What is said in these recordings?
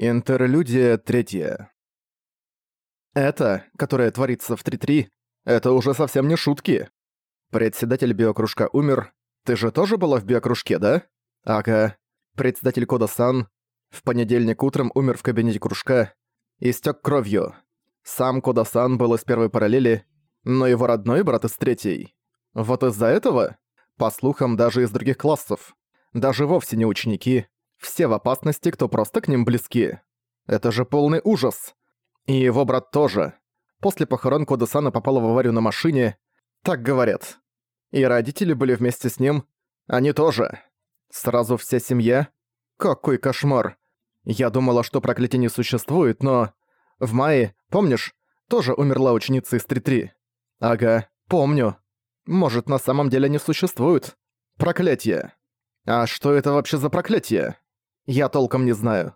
Интерлюдия третья. Это, которое творится в 3-3, это уже совсем не шутки. Председатель биокружка умер. Ты же тоже была в биокружке, да? Ага. Председатель кода Сан в понедельник утром умер в кабинете кружка. Истек кровью. Сам кода Сан был из первой параллели, но его родной брат из третьей. Вот из-за этого, по слухам, даже из других классов, даже вовсе не ученики, все в опасности, кто просто к ним близки. Это же полный ужас. И его брат тоже. После похорон Кодесана попала в аварию на машине. Так говорят. И родители были вместе с ним. Они тоже. Сразу вся семья. Какой кошмар. Я думала, что проклятия не существует, но... В мае, помнишь, тоже умерла ученица из 3-3. Ага, помню. Может, на самом деле не существует. Проклятие. А что это вообще за проклятие? Я толком не знаю.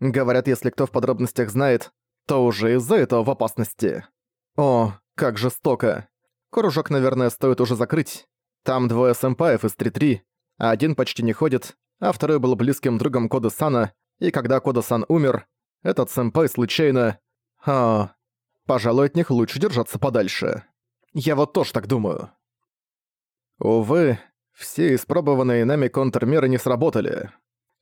Говорят, если кто в подробностях знает, то уже из-за этого в опасности. О, как жестоко. Кружок, наверное, стоит уже закрыть. Там двое сэмпаев из 3-3, а один почти не ходит, а второй был близким другом Коды Сана, и когда Кода Сан умер, этот сэмпай случайно... А, пожалуй, от них лучше держаться подальше. Я вот тоже так думаю. Увы, все испробованные нами контрмеры не сработали.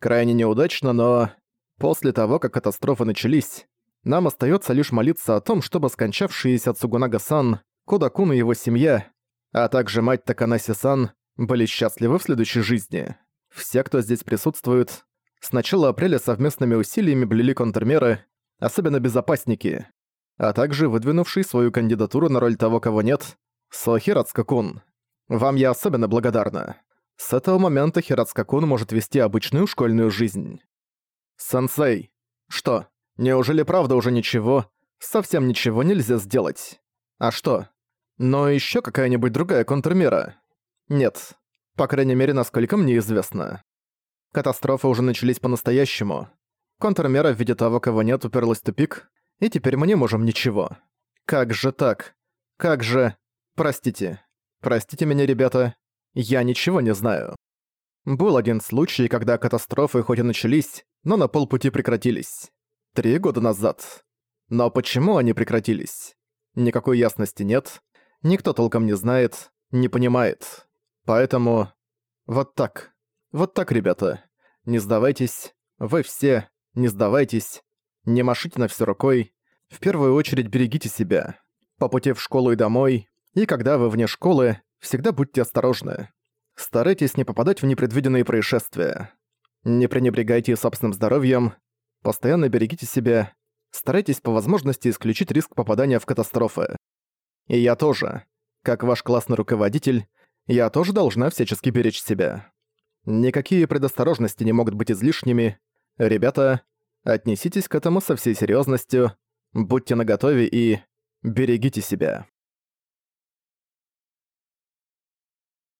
Крайне неудачно, но... После того, как катастрофы начались, нам остается лишь молиться о том, чтобы скончавшиеся Цугунага-сан, Кодакун и его семья, а также мать Таканаси-сан, были счастливы в следующей жизни. Все, кто здесь присутствует, с начала апреля совместными усилиями блели контрмеры, особенно безопасники, а также выдвинувший свою кандидатуру на роль того, кого нет, Сохирацка-кун. Вам я особенно благодарна. С этого момента Хирацкакун может вести обычную школьную жизнь. Сенсей. Что, неужели правда уже ничего, совсем ничего нельзя сделать? А что? Но еще какая-нибудь другая контрмера? Нет. По крайней мере, насколько мне известно. Катастрофы уже начались по-настоящему. Контрмера в виде того, кого нет, уперлась в тупик, и теперь мы не можем ничего. Как же так? Как же... Простите. Простите меня, ребята. Я ничего не знаю. Был один случай, когда катастрофы хоть и начались, но на полпути прекратились. Три года назад. Но почему они прекратились? Никакой ясности нет, никто толком не знает, не понимает. Поэтому... Вот так. Вот так, ребята. Не сдавайтесь. Вы все. Не сдавайтесь. Не машите на всё рукой. В первую очередь берегите себя. По пути в школу и домой. И когда вы вне школы, всегда будьте осторожны. Старайтесь не попадать в непредвиденные происшествия. Не пренебрегайте собственным здоровьем, постоянно берегите себя, старайтесь по возможности исключить риск попадания в катастрофы. И я тоже. Как ваш классный руководитель, я тоже должна всячески беречь себя. Никакие предосторожности не могут быть излишними. Ребята, отнеситесь к этому со всей серьезностью, будьте наготове и берегите себя.